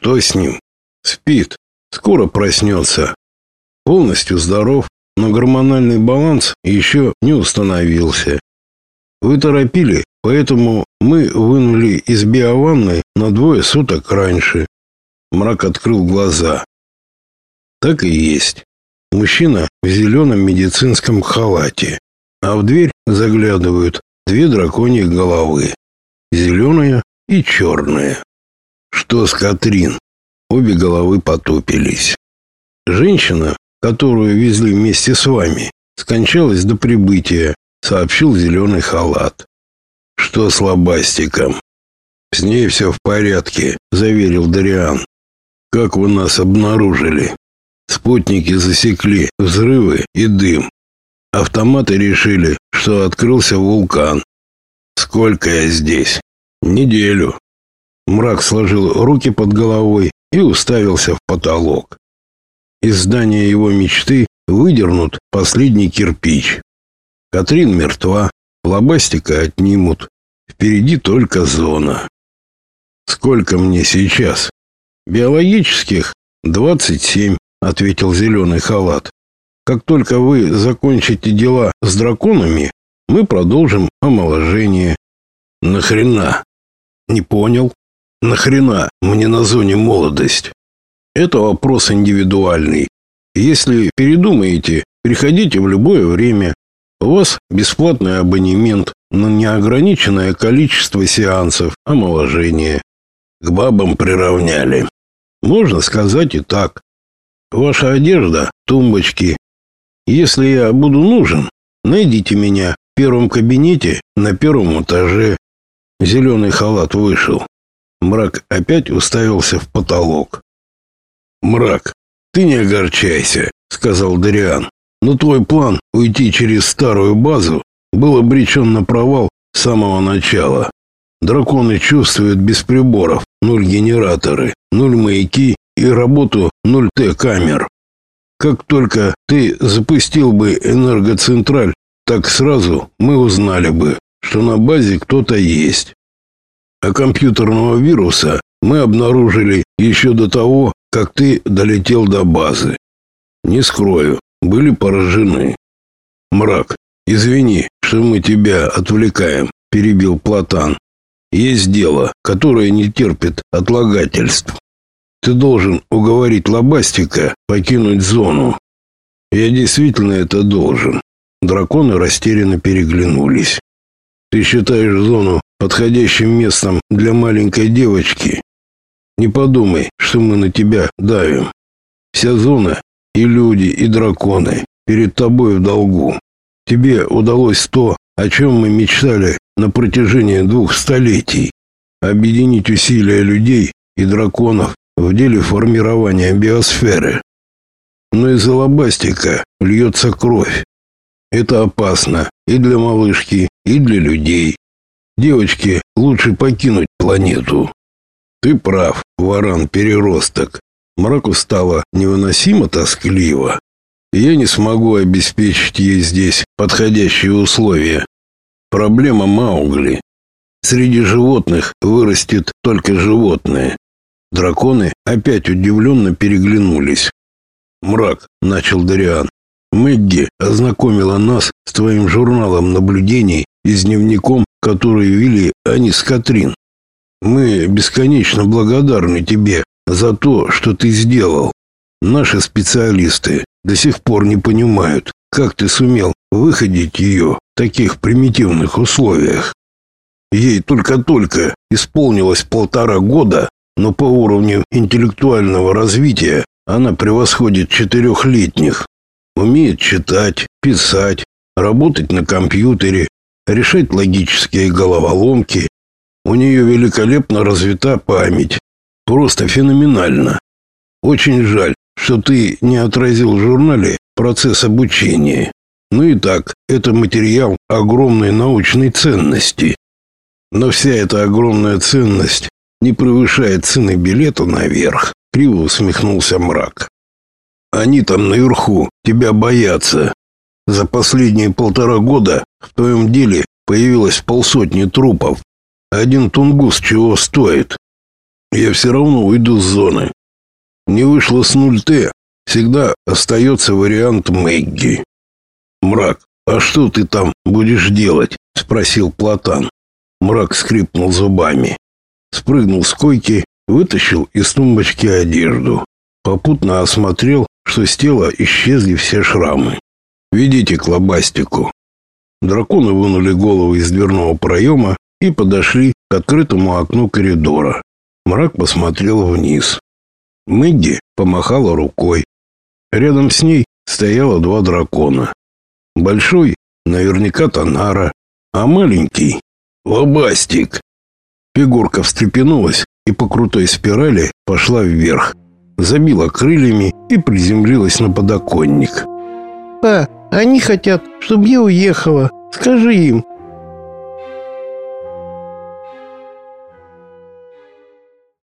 Что с ним? Спит. Скоро проснется. Полностью здоров, но гормональный баланс еще не установился. Вы торопили, поэтому мы вынули из биованны на двое суток раньше. Мрак открыл глаза. Так и есть. Мужчина в зеленом медицинском халате, а в дверь заглядывают две драконьи головы. Зеленая и черная. Что с Катрин? Обе головы потупились. Женщина, которую везли вместе с вами, скончалась до прибытия, сообщил зеленый халат. Что с лобастиком? С ней все в порядке, заверил Дариан. Как вы нас обнаружили? Спутники засекли взрывы и дым. Автоматы решили, что открылся вулкан. Сколько я здесь? Неделю. Мрак сложил руки под головой и уставился в потолок. Из здания его мечты выдернут последний кирпич. Катрин мертва, лобастика отнимут. Впереди только зона. Сколько мне сейчас? Биологических 27, ответил зеленый халат. Как только вы закончите дела с драконами, мы продолжим омоложение. Нахрена? Не понял. Нахрена мне на зоне молодость? Это вопрос индивидуальный. Если передумаете, приходите в любое время. У вас бесплатный абонемент на неограниченное количество сеансов омоложения. К бабам приравняли. Можно сказать и так. Ваша одежда, тумбочки. Если я буду нужен, найдите меня в первом кабинете на первом этаже. Зеленый халат вышел. Мрак опять уставился в потолок. «Мрак, ты не огорчайся», — сказал Дариан. «Но твой план уйти через старую базу был обречен на провал с самого начала. Драконы чувствуют без приборов, нуль генераторы, нуль маяки и работу нуль Т-камер. Как только ты запустил бы энергоцентраль, так сразу мы узнали бы, что на базе кто-то есть. А компьютерного вируса мы обнаружили еще до того, как ты долетел до базы. Не скрою, были поражены. Мрак, извини, что мы тебя отвлекаем, перебил Платан. Есть дело, которое не терпит отлагательств. Ты должен уговорить Лобастика покинуть зону. Я действительно это должен. Драконы растерянно переглянулись. Ты считаешь зону подходящим местом для маленькой девочки. Не подумай, что мы на тебя давим. Вся зона и люди, и драконы перед тобой в долгу. Тебе удалось то, о чем мы мечтали на протяжении двух столетий. Объединить усилия людей и драконов в деле формирования биосферы. Но из алабастика льется кровь. Это опасно и для малышки, и для людей. Девочке лучше покинуть планету. Ты прав, варан-переросток. Мраку стало невыносимо тоскливо. Я не смогу обеспечить ей здесь подходящие условия. Проблема Маугли. Среди животных вырастет только животное. Драконы опять удивленно переглянулись. «Мрак», — начал Дариан, — «Мэгги ознакомила нас с твоим журналом наблюдений и с дневником который вели они с Катрин. Мы бесконечно благодарны тебе за то, что ты сделал. Наши специалисты до сих пор не понимают, как ты сумел выходить ее в таких примитивных условиях. Ей только-только исполнилось полтора года, но по уровню интеллектуального развития она превосходит четырехлетних. Умеет читать, писать, работать на компьютере, решать логические головоломки. У нее великолепно развита память. Просто феноменально. Очень жаль, что ты не отразил в журнале процесс обучения. Ну и так, это материал огромной научной ценности. Но вся эта огромная ценность не превышает цены билета наверх, криво усмехнулся мрак. Они там наверху тебя боятся. За последние полтора года в твоем деле появилось полсотни трупов. Один тунгус чего стоит? я все равно уйду с зоны. Не вышло с 0Т, всегда остается вариант Мэгги. Мрак, а что ты там будешь делать? Спросил Платан. Мрак скрипнул зубами. Спрыгнул с койки, вытащил из тумбочки одежду. Попутно осмотрел, что с тела исчезли все шрамы. «Ведите к лобастику». Драконы вынули голову из дверного проема и подошли к открытому окну коридора. Мрак посмотрел вниз. Мэгги помахала рукой. Рядом с ней стояло два дракона. Большой, наверняка Танара, а маленький — Лобастик. Фигурка встрепенулась и по крутой спирали пошла вверх, забила крыльями и приземлилась на подоконник. «Па, они хотят, чтобы я уехала. Скажи им,